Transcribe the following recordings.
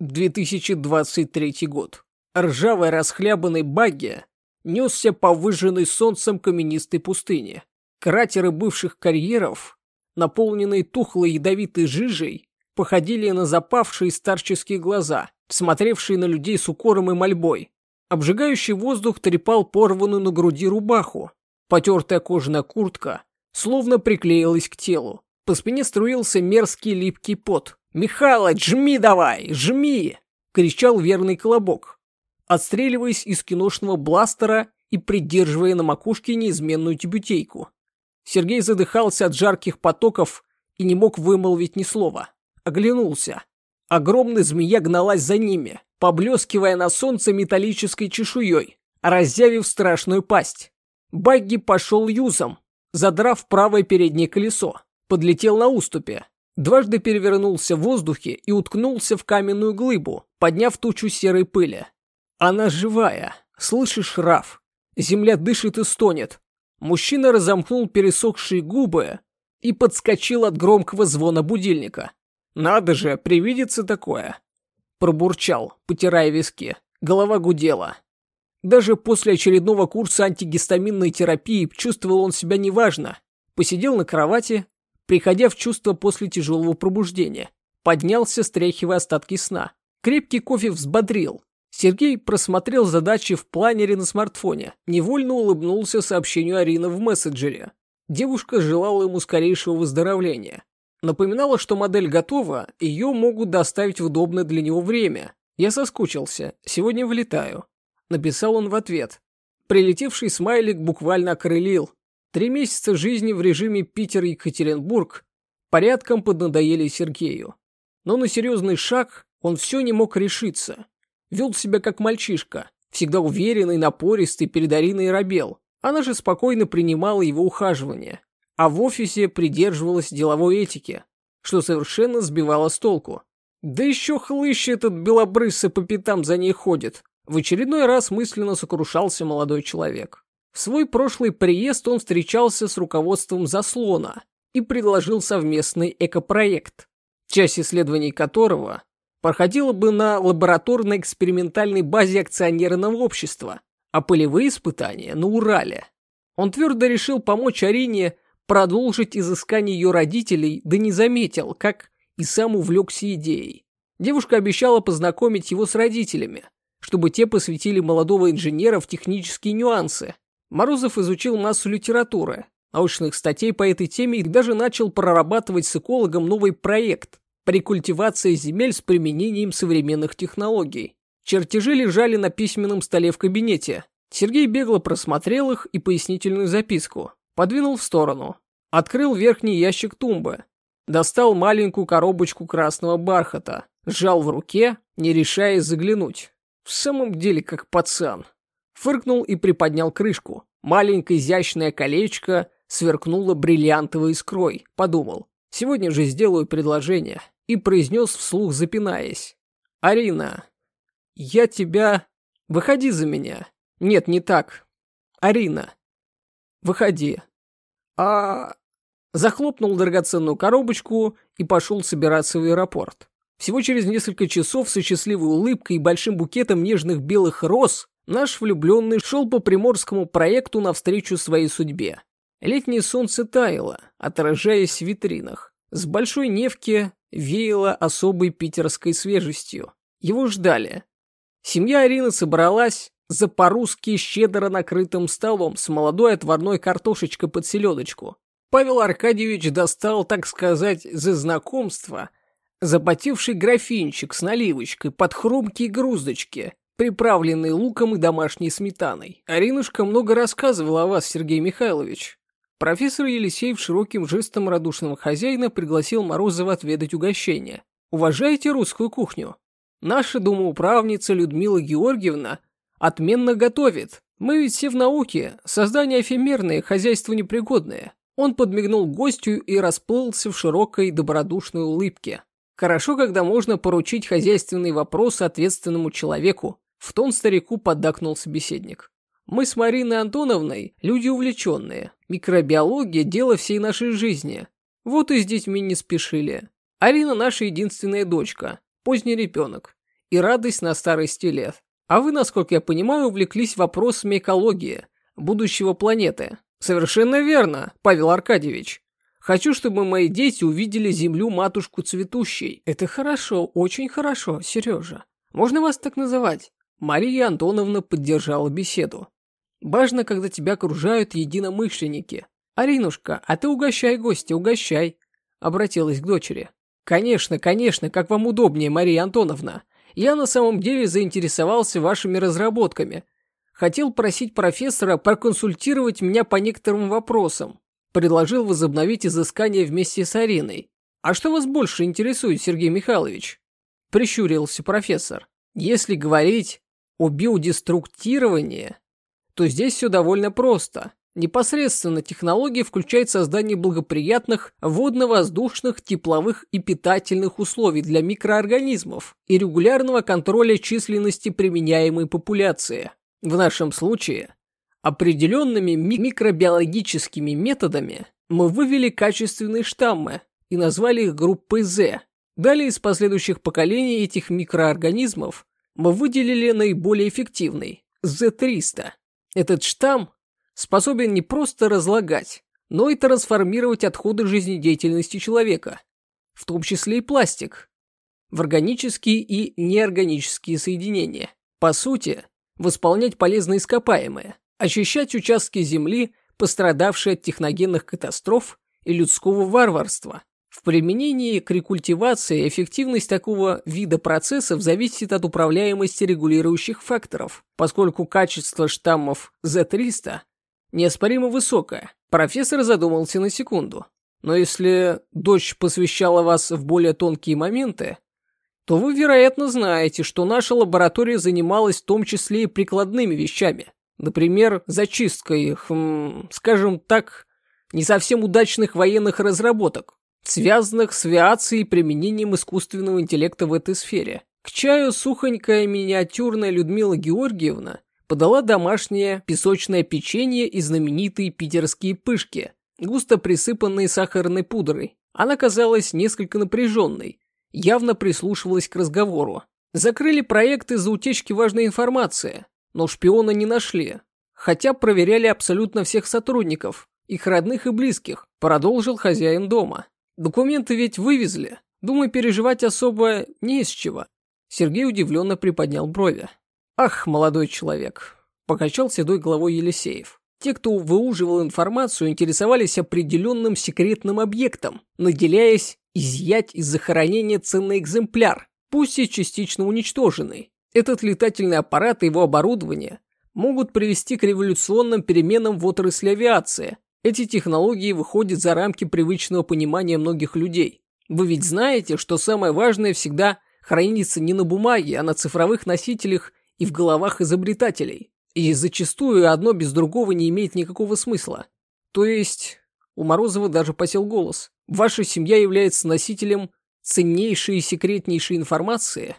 2023 год. Ржавый расхлябанный багги несся по выжженной солнцем каменистой пустыне. Кратеры бывших карьеров, наполненные тухлой ядовитой жижей, походили на запавшие старческие глаза, смотревшие на людей с укором и мольбой. Обжигающий воздух трепал порванную на груди рубаху. Потертая кожаная куртка словно приклеилась к телу. По спине струился мерзкий липкий пот. «Михалыч, жми давай, жми!» — кричал верный колобок, отстреливаясь из киношного бластера и придерживая на макушке неизменную тюбютейку. Сергей задыхался от жарких потоков и не мог вымолвить ни слова. Оглянулся. Огромная змея гналась за ними, поблескивая на солнце металлической чешуей, разъявив страшную пасть. Багги пошел юзом, задрав правое переднее колесо, подлетел на уступе, дважды перевернулся в воздухе и уткнулся в каменную глыбу, подняв тучу серой пыли. Она живая, слышишь, Раф? Земля дышит и стонет. Мужчина разомкнул пересохшие губы и подскочил от громкого звона будильника. Надо же, привидится такое. Пробурчал, потирая виски. Голова гудела. Даже после очередного курса антигистаминной терапии чувствовал он себя неважно. Посидел на кровати, приходя в чувство после тяжелого пробуждения. Поднялся, стряхивая остатки сна. Крепкий кофе взбодрил. Сергей просмотрел задачи в планере на смартфоне. Невольно улыбнулся сообщению Арины в мессенджере. Девушка желала ему скорейшего выздоровления. Напоминала, что модель готова, ее могут доставить в удобное для него время. Я соскучился, сегодня вылетаю. Написал он в ответ. Прилетевший смайлик буквально окрылил. Три месяца жизни в режиме Питер-Екатеринбург порядком поднадоели Сергею. Но на серьезный шаг он все не мог решиться. Вел себя как мальчишка, всегда уверенный, напористый перед Ариной Рабел. Она же спокойно принимала его ухаживание а в офисе придерживалась деловой этики, что совершенно сбивало с толку. Да еще хлыщ этот белобрысый по пятам за ней ходит. В очередной раз мысленно сокрушался молодой человек. В свой прошлый приезд он встречался с руководством заслона и предложил совместный экопроект, часть исследований которого проходила бы на лабораторно-экспериментальной базе акционерного общества, а полевые испытания на Урале. Он твердо решил помочь Арине продолжить изыскание ее родителей, да не заметил, как и сам увлекся идеей. Девушка обещала познакомить его с родителями, чтобы те посвятили молодого инженера в технические нюансы. Морозов изучил массу литературы, научных статей по этой теме и даже начал прорабатывать с экологом новый проект при культивации земель с применением современных технологий. Чертежи лежали на письменном столе в кабинете. Сергей бегло просмотрел их и пояснительную записку. Подвинул в сторону. Открыл верхний ящик тумбы. Достал маленькую коробочку красного бархата. Сжал в руке, не решаясь заглянуть. В самом деле как пацан. Фыркнул и приподнял крышку. Маленькое изящное колечко сверкнуло бриллиантовой искрой. Подумал, сегодня же сделаю предложение. И произнес вслух, запинаясь. «Арина, я тебя... Выходи за меня. Нет, не так. Арина, выходи. А... Захлопнул драгоценную коробочку и пошел собираться в аэропорт. Всего через несколько часов со счастливой улыбкой и большим букетом нежных белых роз наш влюбленный шел по приморскому проекту навстречу своей судьбе. Летнее солнце таяло, отражаясь в витринах. С большой невки веяло особой питерской свежестью. Его ждали. Семья Арины собралась, за по-русски щедро накрытым столом с молодой отварной картошечкой под селедочку. Павел Аркадьевич достал, так сказать, за знакомство запотевший графинчик с наливочкой под хрумкие груздочки, приправленные луком и домашней сметаной. Аринушка много рассказывала о вас, Сергей Михайлович. Профессор Елисеев широким жестом радушного хозяина пригласил Морозова отведать угощение. «Уважаете русскую кухню? Наша домоуправница Людмила Георгиевна – Отменно готовит. Мы ведь все в науке. Создание эфемерное, хозяйство непригодное. Он подмигнул гостю и расплылся в широкой добродушной улыбке. Хорошо, когда можно поручить хозяйственный вопрос ответственному человеку. В тон старику поддакнул собеседник. Мы с Мариной Антоновной люди увлеченные. Микробиология – дело всей нашей жизни. Вот и с детьми не спешили. Арина наша единственная дочка, поздний ребенок. и радость на старости лет. А вы, насколько я понимаю, увлеклись вопросами экологии, будущего планеты. Совершенно верно, Павел Аркадьевич. Хочу, чтобы мои дети увидели землю-матушку цветущей. Это хорошо, очень хорошо, Сережа. Можно вас так называть? Мария Антоновна поддержала беседу. Важно, когда тебя окружают единомышленники. Аринушка, а ты угощай гостя, угощай. Обратилась к дочери. Конечно, конечно, как вам удобнее, Мария Антоновна. Я на самом деле заинтересовался вашими разработками. Хотел просить профессора проконсультировать меня по некоторым вопросам. Предложил возобновить изыскание вместе с Ариной. А что вас больше интересует, Сергей Михайлович? Прищурился профессор. Если говорить о биодеструктировании, то здесь все довольно просто. Непосредственно технология включает создание благоприятных водно-воздушных, тепловых и питательных условий для микроорганизмов и регулярного контроля численности применяемой популяции. В нашем случае определенными микробиологическими методами мы вывели качественные штаммы и назвали их группой Z. Далее из последующих поколений этих микроорганизмов мы выделили наиболее эффективный – Z300. Этот штамм способен не просто разлагать, но и трансформировать отходы жизнедеятельности человека, в том числе и пластик, в органические и неорганические соединения. По сути, восполнять полезные ископаемые, очищать участки земли, пострадавшие от техногенных катастроф и людского варварства. В применении к рекультивации эффективность такого вида процессов зависит от управляемости регулирующих факторов, поскольку качество штаммов Z300 неоспоримо высокое. Профессор задумался на секунду. Но если дочь посвящала вас в более тонкие моменты, то вы, вероятно, знаете, что наша лаборатория занималась в том числе и прикладными вещами. Например, зачисткой, хм, скажем так, не совсем удачных военных разработок, связанных с авиацией и применением искусственного интеллекта в этой сфере. К чаю сухонькая миниатюрная Людмила Георгиевна подала домашнее песочное печенье и знаменитые питерские пышки, густо присыпанные сахарной пудрой. Она казалась несколько напряженной, явно прислушивалась к разговору. Закрыли проект из-за утечки важной информации, но шпиона не нашли, хотя проверяли абсолютно всех сотрудников, их родных и близких, продолжил хозяин дома. Документы ведь вывезли, думаю, переживать особо не из чего. Сергей удивленно приподнял брови. «Ах, молодой человек!» – покачал седой головой Елисеев. Те, кто выуживал информацию, интересовались определенным секретным объектом, наделяясь изъять из захоронения ценный экземпляр, пусть и частично уничтоженный. Этот летательный аппарат и его оборудование могут привести к революционным переменам в отрасли авиации. Эти технологии выходят за рамки привычного понимания многих людей. Вы ведь знаете, что самое важное всегда хранится не на бумаге, а на цифровых носителях и в головах изобретателей. И зачастую одно без другого не имеет никакого смысла. То есть, у Морозова даже посел голос. Ваша семья является носителем ценнейшей и секретнейшей информации?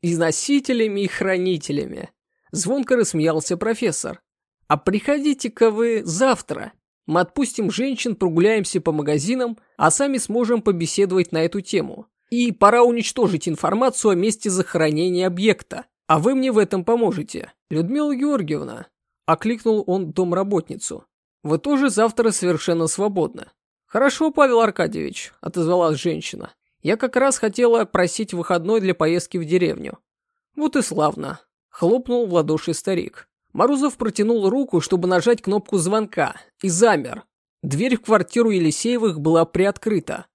И носителями, и хранителями. Звонко рассмеялся профессор. А приходите-ка вы завтра. Мы отпустим женщин, прогуляемся по магазинам, а сами сможем побеседовать на эту тему. И пора уничтожить информацию о месте захоронения объекта. «А вы мне в этом поможете, Людмила Георгиевна», – окликнул он домработницу. «Вы тоже завтра совершенно свободны». «Хорошо, Павел Аркадьевич», – отозвалась женщина. «Я как раз хотела просить выходной для поездки в деревню». «Вот и славно», – хлопнул в ладоши старик. Морозов протянул руку, чтобы нажать кнопку звонка, и замер. Дверь в квартиру Елисеевых была приоткрыта.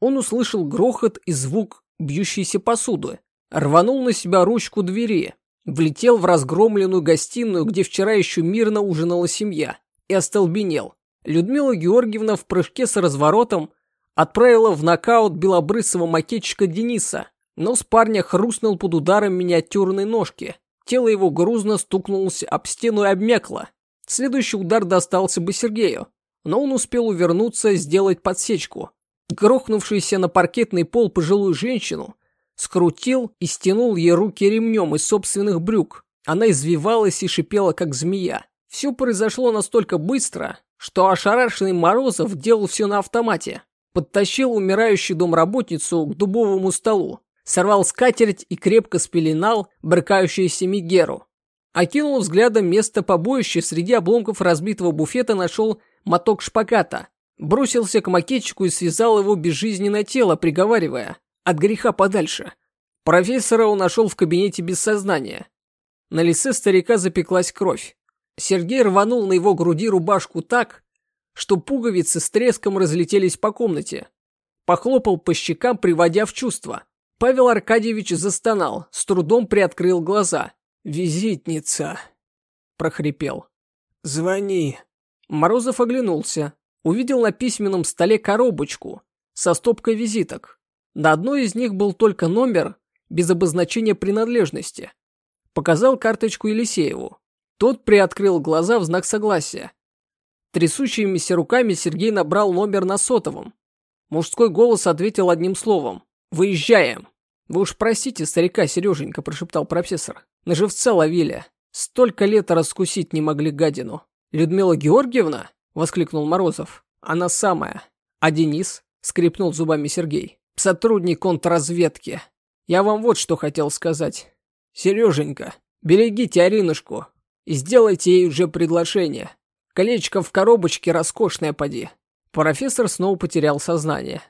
Он услышал грохот и звук бьющейся посуды. Рванул на себя ручку двери, влетел в разгромленную гостиную, где вчера еще мирно ужинала семья, и остолбенел. Людмила Георгиевна в прыжке с разворотом отправила в нокаут белобрысого макетчика Дениса. Нос парня хрустнул под ударом миниатюрной ножки. Тело его грузно стукнулось об стену и обмякло. Следующий удар достался бы Сергею, но он успел увернуться, сделать подсечку. Грохнувшийся на паркетный пол пожилую женщину скрутил и стянул ей руки ремнем из собственных брюк. Она извивалась и шипела, как змея. Все произошло настолько быстро, что ошарашенный Морозов делал все на автомате. Подтащил умирающую домработницу к дубовому столу, сорвал скатерть и крепко спеленал брыкающуюся Мигеру. Окинул взглядом место побоища, среди обломков разбитого буфета нашел моток шпагата. Бросился к макетчику и связал его безжизненное тело, приговаривая «От греха подальше». Профессора он нашел в кабинете без сознания. На лице старика запеклась кровь. Сергей рванул на его груди рубашку так, что пуговицы с треском разлетелись по комнате. Похлопал по щекам, приводя в чувство. Павел Аркадьевич застонал, с трудом приоткрыл глаза. «Визитница!» – прохрипел. «Звони!» Морозов оглянулся. Увидел на письменном столе коробочку со стопкой визиток. На одной из них был только номер без обозначения принадлежности. Показал карточку Елисееву. Тот приоткрыл глаза в знак согласия. Трясущимися руками Сергей набрал номер на сотовом. Мужской голос ответил одним словом. «Выезжаем!» «Вы уж простите, старика Сереженька», – прошептал профессор. «На живца ловили. Столько лет раскусить не могли гадину». «Людмила Георгиевна?» – воскликнул Морозов. «Она самая». «А Денис?» – скрипнул зубами Сергей. «Сотрудник контрразведки. Я вам вот что хотел сказать. Сереженька, берегите Аринушку и сделайте ей уже приглашение. Колечко в коробочке роскошное поди». Профессор снова потерял сознание.